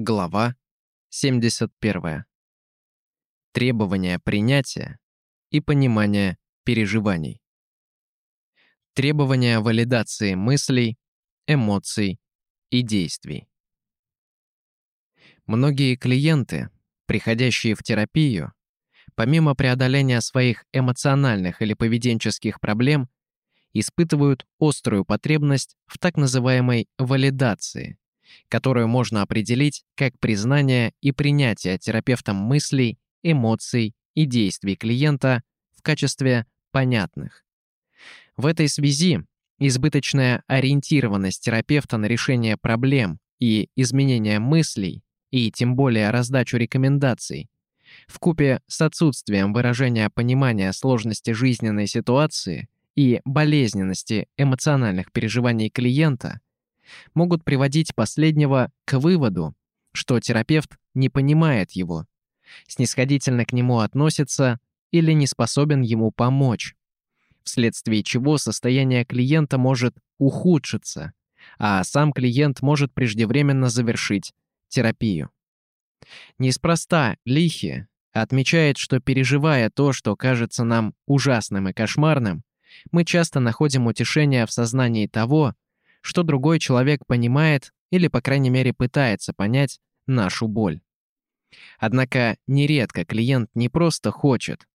Глава 71. Требования принятия и понимания переживаний. Требования валидации мыслей, эмоций и действий. Многие клиенты, приходящие в терапию, помимо преодоления своих эмоциональных или поведенческих проблем, испытывают острую потребность в так называемой валидации, которую можно определить как признание и принятие терапевтом мыслей, эмоций и действий клиента в качестве понятных. В этой связи избыточная ориентированность терапевта на решение проблем и изменение мыслей, и тем более раздачу рекомендаций, в купе с отсутствием выражения понимания сложности жизненной ситуации и болезненности эмоциональных переживаний клиента могут приводить последнего к выводу, что терапевт не понимает его, снисходительно к нему относится или не способен ему помочь, вследствие чего состояние клиента может ухудшиться, а сам клиент может преждевременно завершить терапию. Неспроста Лихи отмечает, что переживая то, что кажется нам ужасным и кошмарным, мы часто находим утешение в сознании того, что другой человек понимает или, по крайней мере, пытается понять нашу боль. Однако нередко клиент не просто хочет,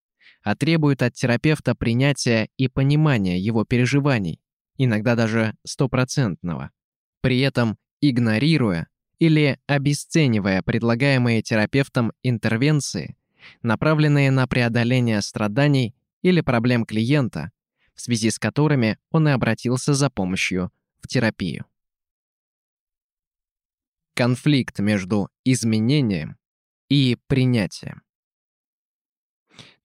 а требует от терапевта принятия и понимания его переживаний, иногда даже стопроцентного, при этом игнорируя или обесценивая предлагаемые терапевтом интервенции, направленные на преодоление страданий или проблем клиента, в связи с которыми он и обратился за помощью в терапию. Конфликт между изменением и принятием.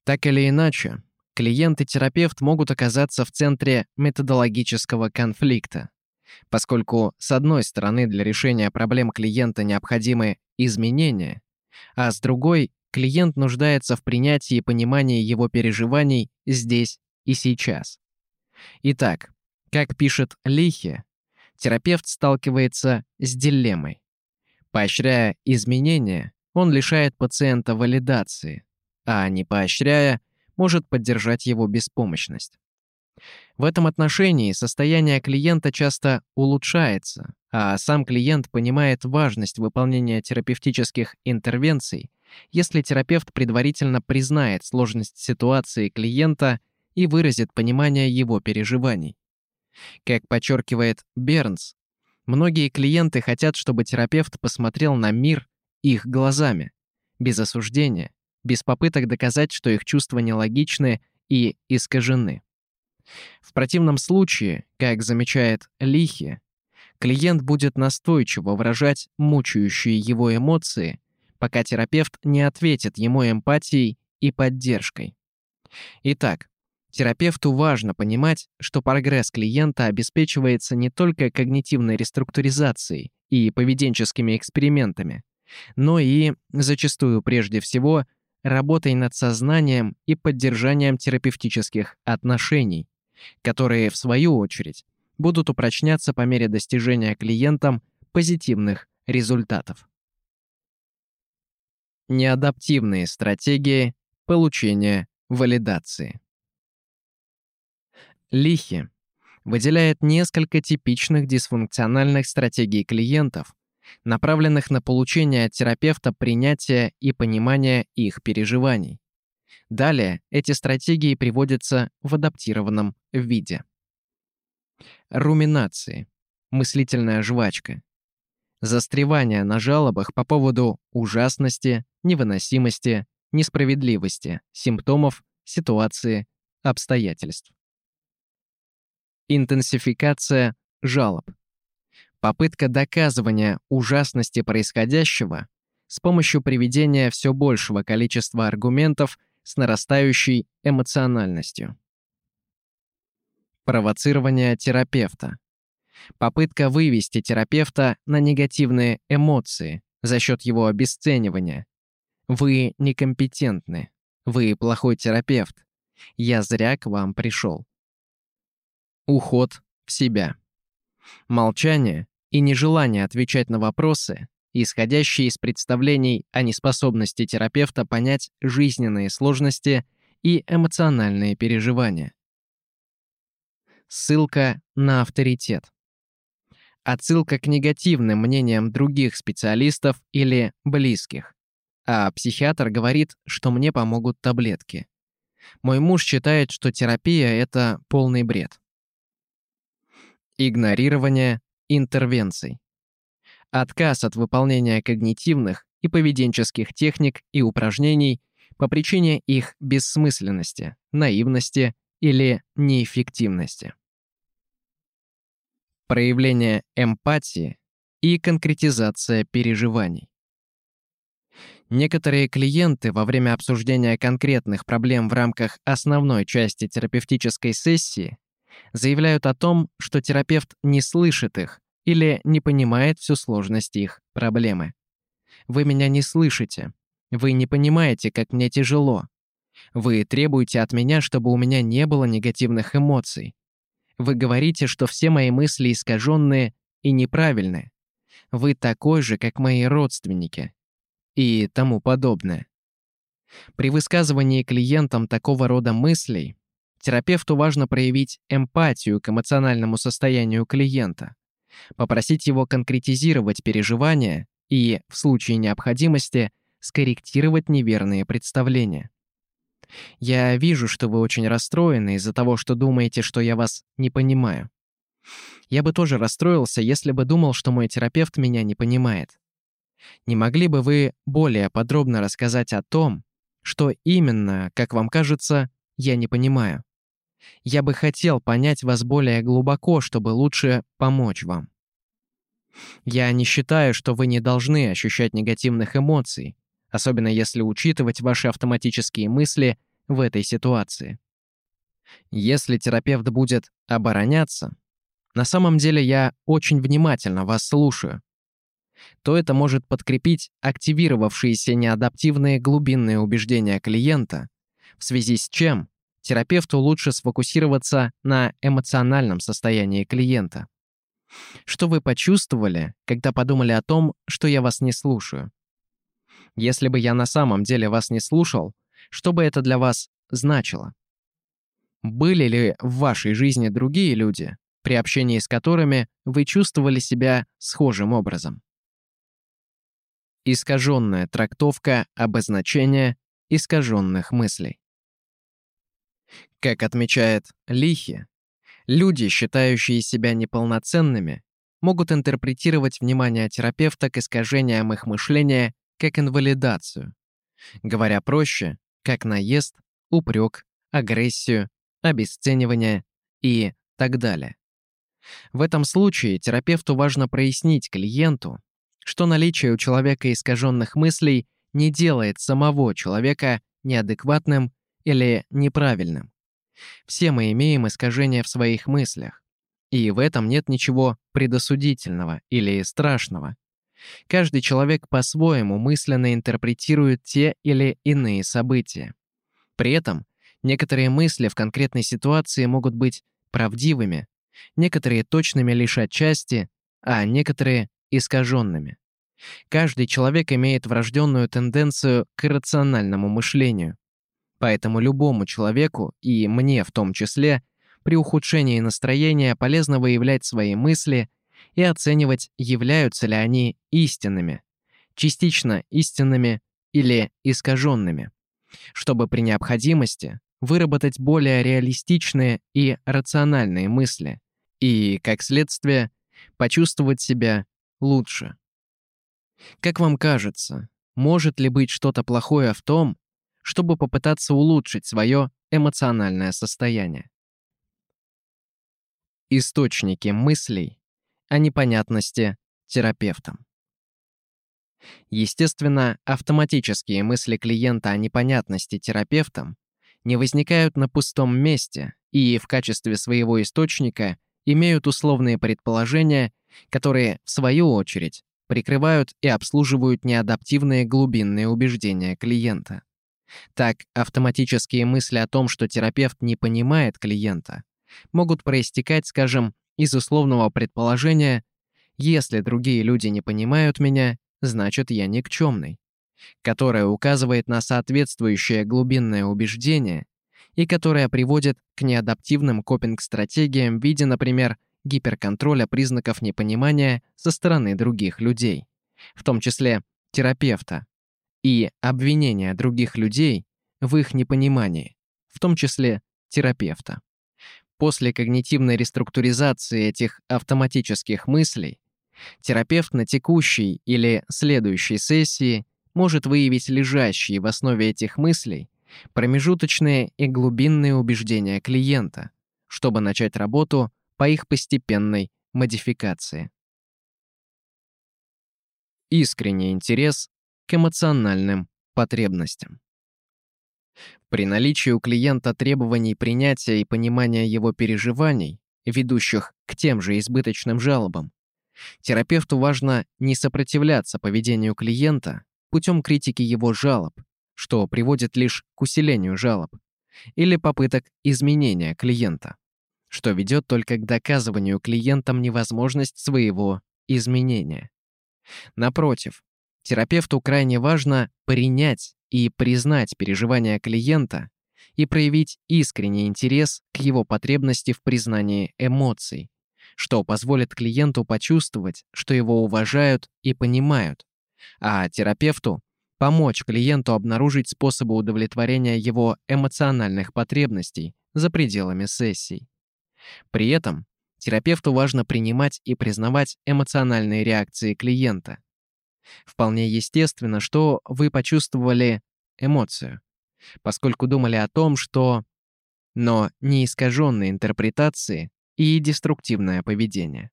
Так или иначе, клиент и терапевт могут оказаться в центре методологического конфликта, поскольку, с одной стороны, для решения проблем клиента необходимы изменения, а с другой, клиент нуждается в принятии и понимании его переживаний здесь и сейчас. Итак, как пишет Лихе, терапевт сталкивается с дилеммой. Поощряя изменения, он лишает пациента валидации, а не поощряя, может поддержать его беспомощность. В этом отношении состояние клиента часто улучшается, а сам клиент понимает важность выполнения терапевтических интервенций, если терапевт предварительно признает сложность ситуации клиента и выразит понимание его переживаний. Как подчеркивает Бернс, многие клиенты хотят, чтобы терапевт посмотрел на мир их глазами, без осуждения, без попыток доказать, что их чувства нелогичны и искажены. В противном случае, как замечает Лихи, клиент будет настойчиво выражать мучающие его эмоции, пока терапевт не ответит ему эмпатией и поддержкой. Итак, Терапевту важно понимать, что прогресс клиента обеспечивается не только когнитивной реструктуризацией и поведенческими экспериментами, но и, зачастую прежде всего, работой над сознанием и поддержанием терапевтических отношений, которые, в свою очередь, будут упрочняться по мере достижения клиентам позитивных результатов. Неадаптивные стратегии получения валидации. Лихи выделяет несколько типичных дисфункциональных стратегий клиентов, направленных на получение от терапевта принятия и понимания их переживаний. Далее эти стратегии приводятся в адаптированном виде. Руминации. Мыслительная жвачка. Застревание на жалобах по поводу ужасности, невыносимости, несправедливости, симптомов, ситуации, обстоятельств. Интенсификация жалоб. Попытка доказывания ужасности происходящего с помощью приведения все большего количества аргументов с нарастающей эмоциональностью. Провоцирование терапевта. Попытка вывести терапевта на негативные эмоции за счет его обесценивания. Вы некомпетентны. Вы плохой терапевт. Я зря к вам пришел. Уход в себя. Молчание и нежелание отвечать на вопросы исходящие из представлений о неспособности терапевта понять жизненные сложности и эмоциональные переживания. Ссылка на авторитет. Отсылка к негативным мнениям других специалистов или близких. А психиатр говорит, что мне помогут таблетки. Мой муж считает, что терапия – это полный бред. Игнорирование интервенций. Отказ от выполнения когнитивных и поведенческих техник и упражнений по причине их бессмысленности, наивности или неэффективности. Проявление эмпатии и конкретизация переживаний. Некоторые клиенты во время обсуждения конкретных проблем в рамках основной части терапевтической сессии заявляют о том, что терапевт не слышит их или не понимает всю сложность их проблемы. Вы меня не слышите. Вы не понимаете, как мне тяжело. Вы требуете от меня, чтобы у меня не было негативных эмоций. Вы говорите, что все мои мысли искаженные и неправильные. Вы такой же, как мои родственники. И тому подобное. При высказывании клиентам такого рода мыслей терапевту важно проявить эмпатию к эмоциональному состоянию клиента, попросить его конкретизировать переживания и, в случае необходимости, скорректировать неверные представления. Я вижу, что вы очень расстроены из-за того, что думаете, что я вас не понимаю. Я бы тоже расстроился, если бы думал, что мой терапевт меня не понимает. Не могли бы вы более подробно рассказать о том, что именно, как вам кажется, я не понимаю? Я бы хотел понять вас более глубоко, чтобы лучше помочь вам. Я не считаю, что вы не должны ощущать негативных эмоций, особенно если учитывать ваши автоматические мысли в этой ситуации. Если терапевт будет обороняться, на самом деле я очень внимательно вас слушаю, то это может подкрепить активировавшиеся неадаптивные глубинные убеждения клиента, в связи с чем терапевту лучше сфокусироваться на эмоциональном состоянии клиента. Что вы почувствовали, когда подумали о том, что я вас не слушаю? Если бы я на самом деле вас не слушал, что бы это для вас значило? Были ли в вашей жизни другие люди, при общении с которыми вы чувствовали себя схожим образом? Искаженная трактовка обозначения искаженных мыслей. Как отмечает Лихи, люди, считающие себя неполноценными, могут интерпретировать внимание терапевта к искажениям их мышления как инвалидацию. Говоря проще, как наезд, упрек, агрессию, обесценивание и так далее. В этом случае терапевту важно прояснить клиенту, что наличие у человека искаженных мыслей не делает самого человека неадекватным или неправильным. Все мы имеем искажения в своих мыслях, и в этом нет ничего предосудительного или страшного. Каждый человек по-своему мысленно интерпретирует те или иные события. При этом некоторые мысли в конкретной ситуации могут быть правдивыми, некоторые точными лишь отчасти, а некоторые искаженными. Каждый человек имеет врожденную тенденцию к иррациональному мышлению. Поэтому любому человеку, и мне в том числе, при ухудшении настроения полезно выявлять свои мысли и оценивать, являются ли они истинными, частично истинными или искаженными, чтобы при необходимости выработать более реалистичные и рациональные мысли и, как следствие, почувствовать себя лучше. Как вам кажется, может ли быть что-то плохое в том, чтобы попытаться улучшить свое эмоциональное состояние? Источники мыслей о непонятности терапевтам. Естественно, автоматические мысли клиента о непонятности терапевтам не возникают на пустом месте и в качестве своего источника имеют условные предположения, которые, в свою очередь, прикрывают и обслуживают неадаптивные глубинные убеждения клиента. Так, автоматические мысли о том, что терапевт не понимает клиента, могут проистекать, скажем, из условного предположения «если другие люди не понимают меня, значит я никчемный, которая указывает на соответствующее глубинное убеждение и которая приводит к неадаптивным копинг-стратегиям в виде, например, гиперконтроля признаков непонимания со стороны других людей, в том числе терапевта, и обвинения других людей в их непонимании, в том числе терапевта. После когнитивной реструктуризации этих автоматических мыслей терапевт на текущей или следующей сессии может выявить лежащие в основе этих мыслей промежуточные и глубинные убеждения клиента, чтобы начать работу по их постепенной модификации. Искренний интерес к эмоциональным потребностям. При наличии у клиента требований принятия и понимания его переживаний, ведущих к тем же избыточным жалобам, терапевту важно не сопротивляться поведению клиента путем критики его жалоб, что приводит лишь к усилению жалоб, или попыток изменения клиента, что ведет только к доказыванию клиентам невозможность своего изменения. Напротив, терапевту крайне важно принять и признать переживания клиента и проявить искренний интерес к его потребности в признании эмоций, что позволит клиенту почувствовать, что его уважают и понимают, а терапевту помочь клиенту обнаружить способы удовлетворения его эмоциональных потребностей за пределами сессий. При этом терапевту важно принимать и признавать эмоциональные реакции клиента. Вполне естественно, что вы почувствовали эмоцию, поскольку думали о том, что... Но не искаженные интерпретации и деструктивное поведение.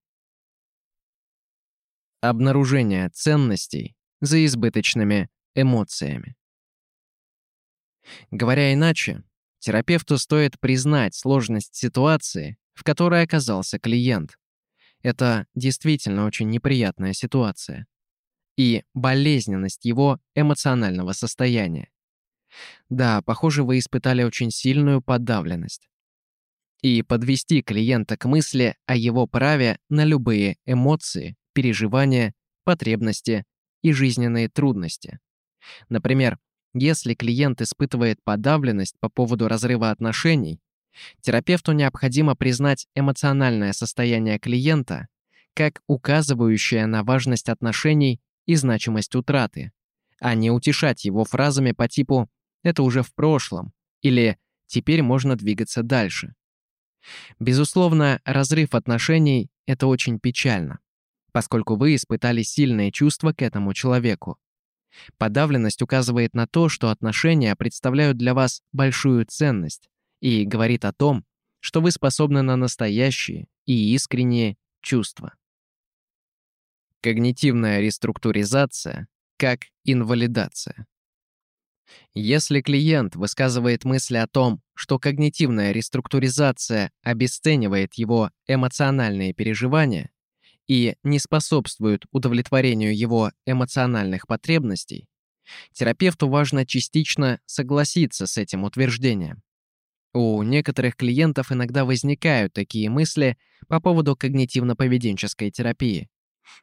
Обнаружение ценностей за избыточными эмоциями. Говоря иначе, терапевту стоит признать сложность ситуации, в которой оказался клиент. Это действительно очень неприятная ситуация. И болезненность его эмоционального состояния. Да, похоже, вы испытали очень сильную подавленность. И подвести клиента к мысли о его праве на любые эмоции, переживания, потребности и жизненные трудности. Например, если клиент испытывает подавленность по поводу разрыва отношений, терапевту необходимо признать эмоциональное состояние клиента как указывающее на важность отношений и значимость утраты, а не утешать его фразами по типу это уже в прошлом, или «теперь можно двигаться дальше». Безусловно, разрыв отношений – это очень печально, поскольку вы испытали сильные чувства к этому человеку. Подавленность указывает на то, что отношения представляют для вас большую ценность и говорит о том, что вы способны на настоящие и искренние чувства. Когнитивная реструктуризация как инвалидация. Если клиент высказывает мысли о том, что когнитивная реструктуризация обесценивает его эмоциональные переживания и не способствует удовлетворению его эмоциональных потребностей, терапевту важно частично согласиться с этим утверждением. У некоторых клиентов иногда возникают такие мысли по поводу когнитивно-поведенческой терапии.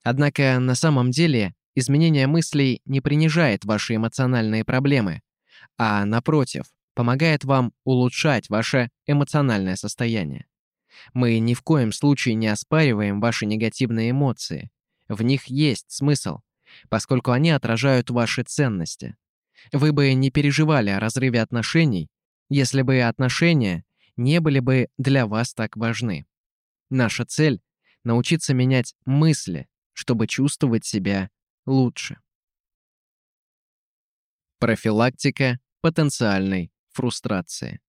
Однако на самом деле Изменение мыслей не принижает ваши эмоциональные проблемы, а, напротив, помогает вам улучшать ваше эмоциональное состояние. Мы ни в коем случае не оспариваем ваши негативные эмоции. В них есть смысл, поскольку они отражают ваши ценности. Вы бы не переживали о разрыве отношений, если бы отношения не были бы для вас так важны. Наша цель — научиться менять мысли, чтобы чувствовать себя лучше. Профилактика потенциальной фрустрации.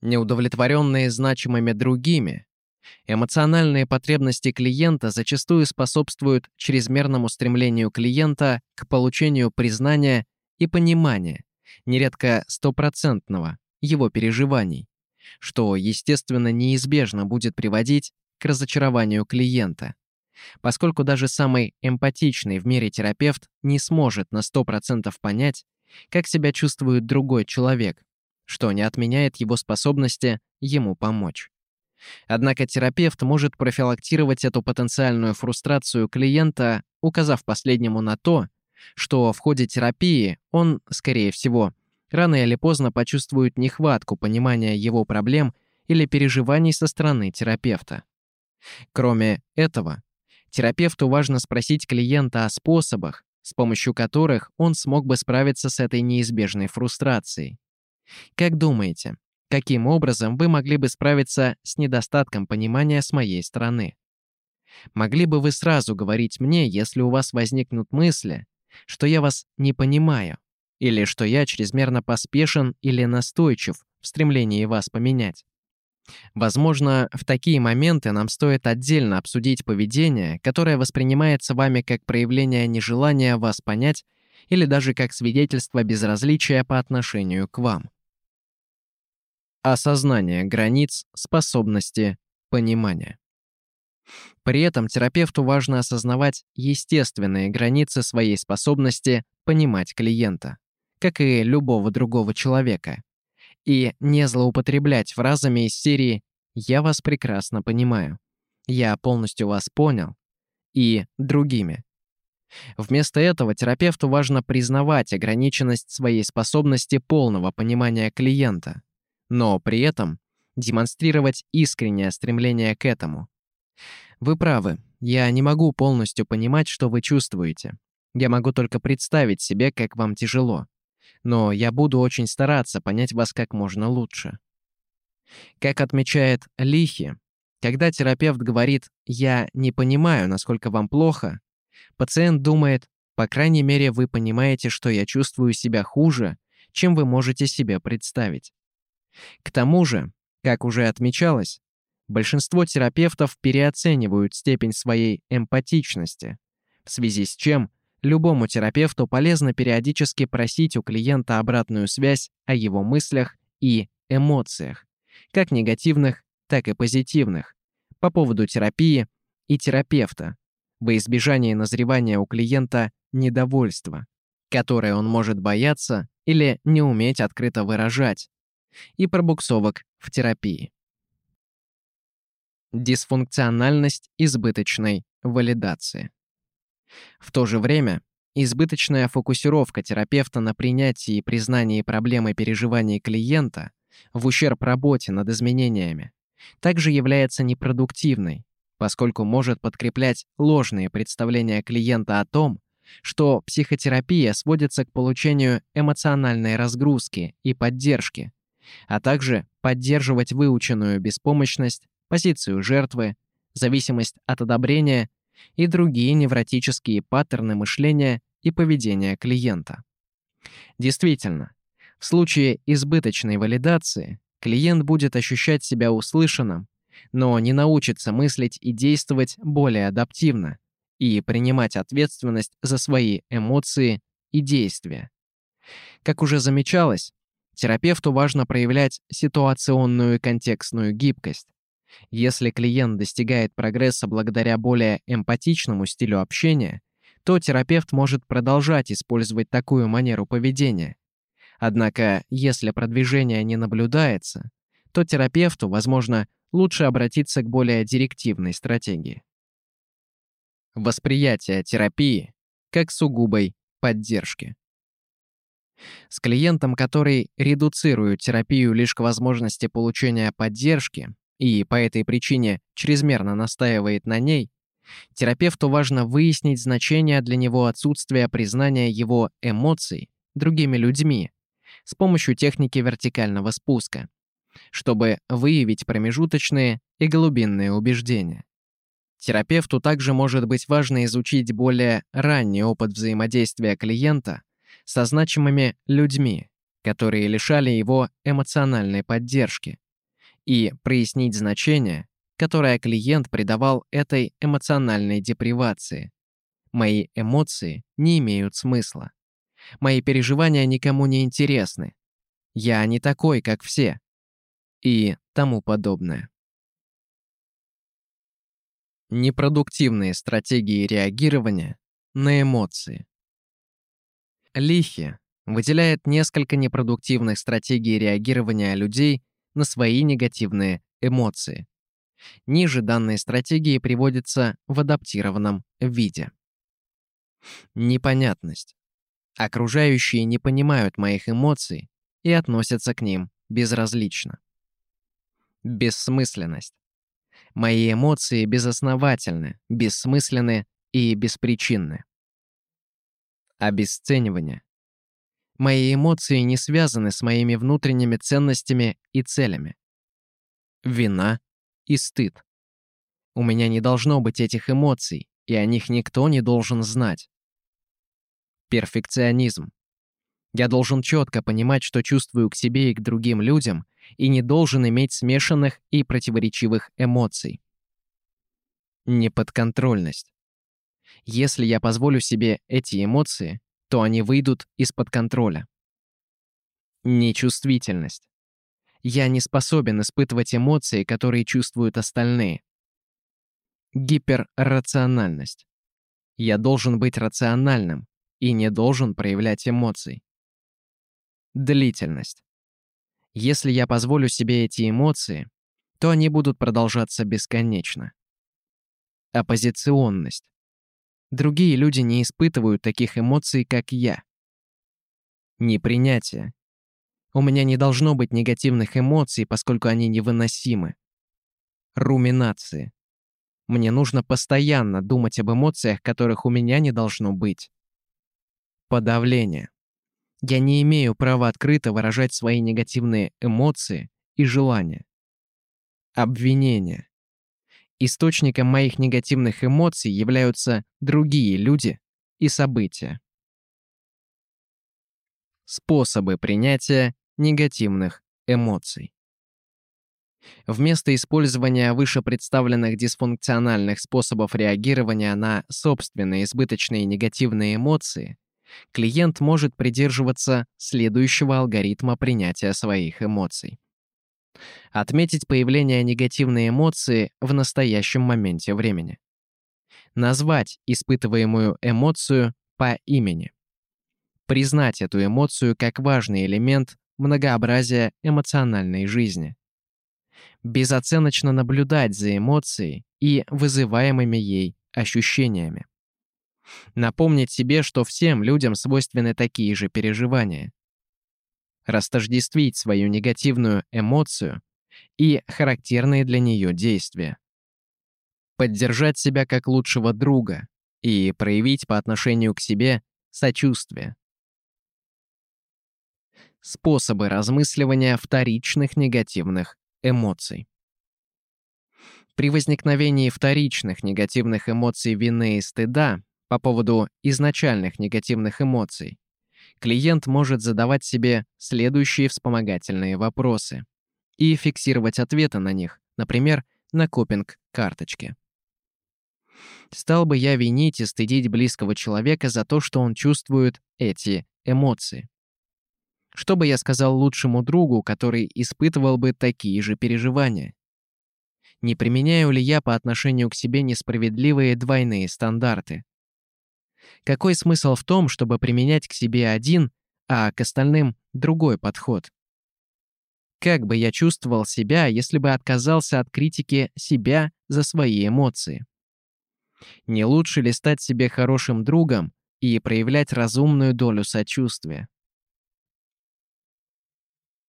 Неудовлетворенные значимыми другими, эмоциональные потребности клиента зачастую способствуют чрезмерному стремлению клиента к получению признания и понимания, нередко стопроцентного, его переживаний, что, естественно, неизбежно будет приводить к разочарованию клиента поскольку даже самый эмпатичный в мире терапевт не сможет на 100% понять, как себя чувствует другой человек, что не отменяет его способности ему помочь. Однако терапевт может профилактировать эту потенциальную фрустрацию клиента, указав последнему на то, что в ходе терапии он, скорее всего, рано или поздно почувствует нехватку понимания его проблем или переживаний со стороны терапевта. Кроме этого, терапевту важно спросить клиента о способах, с помощью которых он смог бы справиться с этой неизбежной фрустрацией. Как думаете, каким образом вы могли бы справиться с недостатком понимания с моей стороны? Могли бы вы сразу говорить мне, если у вас возникнут мысли, что я вас не понимаю, или что я чрезмерно поспешен или настойчив в стремлении вас поменять? Возможно, в такие моменты нам стоит отдельно обсудить поведение, которое воспринимается вами как проявление нежелания вас понять или даже как свидетельство безразличия по отношению к вам. Осознание границ способности понимания. При этом терапевту важно осознавать естественные границы своей способности понимать клиента, как и любого другого человека, и не злоупотреблять фразами из серии «Я вас прекрасно понимаю», «Я полностью вас понял» и другими. Вместо этого терапевту важно признавать ограниченность своей способности полного понимания клиента, но при этом демонстрировать искреннее стремление к этому. Вы правы, я не могу полностью понимать, что вы чувствуете. Я могу только представить себе, как вам тяжело но я буду очень стараться понять вас как можно лучше. Как отмечает Лихи, когда терапевт говорит «я не понимаю, насколько вам плохо», пациент думает «по крайней мере вы понимаете, что я чувствую себя хуже, чем вы можете себе представить». К тому же, как уже отмечалось, большинство терапевтов переоценивают степень своей эмпатичности, в связи с чем Любому терапевту полезно периодически просить у клиента обратную связь о его мыслях и эмоциях, как негативных, так и позитивных, по поводу терапии и терапевта, во избежание назревания у клиента недовольства, которое он может бояться или не уметь открыто выражать, и пробуксовок в терапии. Дисфункциональность избыточной валидации. В то же время, избыточная фокусировка терапевта на принятии и признании проблемы переживаний клиента в ущерб работе над изменениями также является непродуктивной, поскольку может подкреплять ложные представления клиента о том, что психотерапия сводится к получению эмоциональной разгрузки и поддержки, а также поддерживать выученную беспомощность, позицию жертвы, зависимость от одобрения и другие невротические паттерны мышления и поведения клиента. Действительно, в случае избыточной валидации клиент будет ощущать себя услышанным, но не научится мыслить и действовать более адаптивно и принимать ответственность за свои эмоции и действия. Как уже замечалось, терапевту важно проявлять ситуационную и контекстную гибкость, если клиент достигает прогресса благодаря более эмпатичному стилю общения, то терапевт может продолжать использовать такую манеру поведения. Однако, если продвижение не наблюдается, то терапевту, возможно, лучше обратиться к более директивной стратегии. Восприятие терапии как сугубой поддержки. С клиентом, который редуцирует терапию лишь к возможности получения поддержки, и по этой причине чрезмерно настаивает на ней, терапевту важно выяснить значение для него отсутствия признания его эмоций другими людьми с помощью техники вертикального спуска, чтобы выявить промежуточные и глубинные убеждения. Терапевту также может быть важно изучить более ранний опыт взаимодействия клиента со значимыми людьми, которые лишали его эмоциональной поддержки, и прояснить значение, которое клиент придавал этой эмоциональной депривации. Мои эмоции не имеют смысла. Мои переживания никому не интересны. Я не такой, как все. И тому подобное. Непродуктивные стратегии реагирования на эмоции. Лихи выделяет несколько непродуктивных стратегий реагирования людей на свои негативные эмоции. Ниже данные стратегии приводятся в адаптированном виде. Непонятность. Окружающие не понимают моих эмоций и относятся к ним безразлично. Бессмысленность. Мои эмоции безосновательны, бессмысленны и беспричинны. Обесценивание. Мои эмоции не связаны с моими внутренними ценностями и целями. Вина и стыд. У меня не должно быть этих эмоций, и о них никто не должен знать. Перфекционизм. Я должен четко понимать, что чувствую к себе и к другим людям, и не должен иметь смешанных и противоречивых эмоций. Неподконтрольность. Если я позволю себе эти эмоции, то они выйдут из-под контроля. Нечувствительность. Я не способен испытывать эмоции, которые чувствуют остальные. Гиперрациональность. Я должен быть рациональным и не должен проявлять эмоций. Длительность. Если я позволю себе эти эмоции, то они будут продолжаться бесконечно. Оппозиционность. Другие люди не испытывают таких эмоций, как я. Непринятие. У меня не должно быть негативных эмоций, поскольку они невыносимы. Руминации. Мне нужно постоянно думать об эмоциях, которых у меня не должно быть. Подавление. Я не имею права открыто выражать свои негативные эмоции и желания. Обвинение. Источником моих негативных эмоций являются другие люди и события. Способы принятия негативных эмоций. Вместо использования выше представленных дисфункциональных способов реагирования на собственные избыточные негативные эмоции, клиент может придерживаться следующего алгоритма принятия своих эмоций. Отметить появление негативной эмоции в настоящем моменте времени. Назвать испытываемую эмоцию по имени. Признать эту эмоцию как важный элемент многообразия эмоциональной жизни. Безоценочно наблюдать за эмоцией и вызываемыми ей ощущениями. Напомнить себе, что всем людям свойственны такие же переживания. Растождествить свою негативную эмоцию и характерные для нее действия. Поддержать себя как лучшего друга и проявить по отношению к себе сочувствие. Способы размысливания вторичных негативных эмоций. При возникновении вторичных негативных эмоций вины и стыда по поводу изначальных негативных эмоций, клиент может задавать себе следующие вспомогательные вопросы и фиксировать ответы на них, например, на копинг-карточке. Стал бы я винить и стыдить близкого человека за то, что он чувствует эти эмоции? Что бы я сказал лучшему другу, который испытывал бы такие же переживания? Не применяю ли я по отношению к себе несправедливые двойные стандарты? Какой смысл в том, чтобы применять к себе один, а к остальным другой подход? Как бы я чувствовал себя, если бы отказался от критики себя за свои эмоции? Не лучше ли стать себе хорошим другом и проявлять разумную долю сочувствия?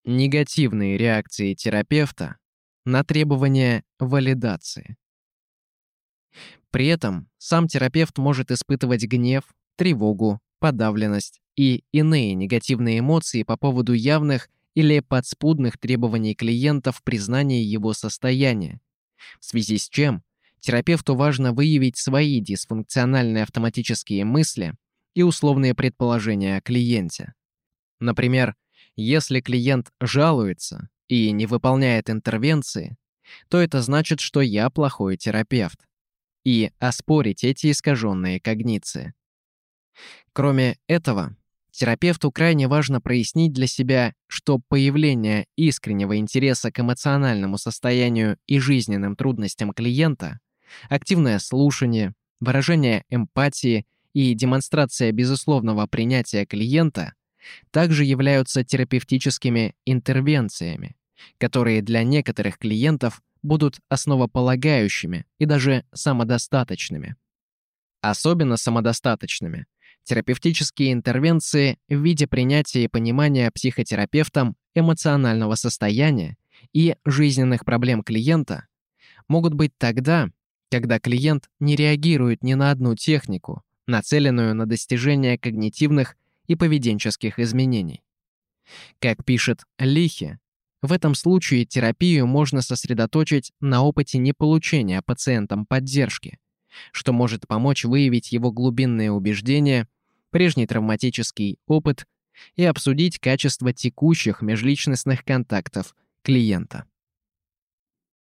Негативные реакции терапевта на требования валидации. При этом сам терапевт может испытывать гнев, тревогу, подавленность и иные негативные эмоции по поводу явных или подспудных требований клиента в признании его состояния, в связи с чем терапевту важно выявить свои дисфункциональные автоматические мысли и условные предположения о клиенте. Например, если клиент жалуется и не выполняет интервенции, то это значит, что я плохой терапевт. И оспорить эти искаженные когниции. Кроме этого, терапевту крайне важно прояснить для себя, что появление искреннего интереса к эмоциональному состоянию и жизненным трудностям клиента, активное слушание, выражение эмпатии и демонстрация безусловного принятия клиента также являются терапевтическими интервенциями, которые для некоторых клиентов будут основополагающими и даже самодостаточными. Особенно самодостаточными терапевтические интервенции в виде принятия и понимания психотерапевтом эмоционального состояния и жизненных проблем клиента могут быть тогда, когда клиент не реагирует ни на одну технику, нацеленную на достижение когнитивных и поведенческих изменений. Как пишет Лихи, в этом случае терапию можно сосредоточить на опыте неполучения пациентом поддержки, что может помочь выявить его глубинные убеждения, прежний травматический опыт и обсудить качество текущих межличностных контактов клиента.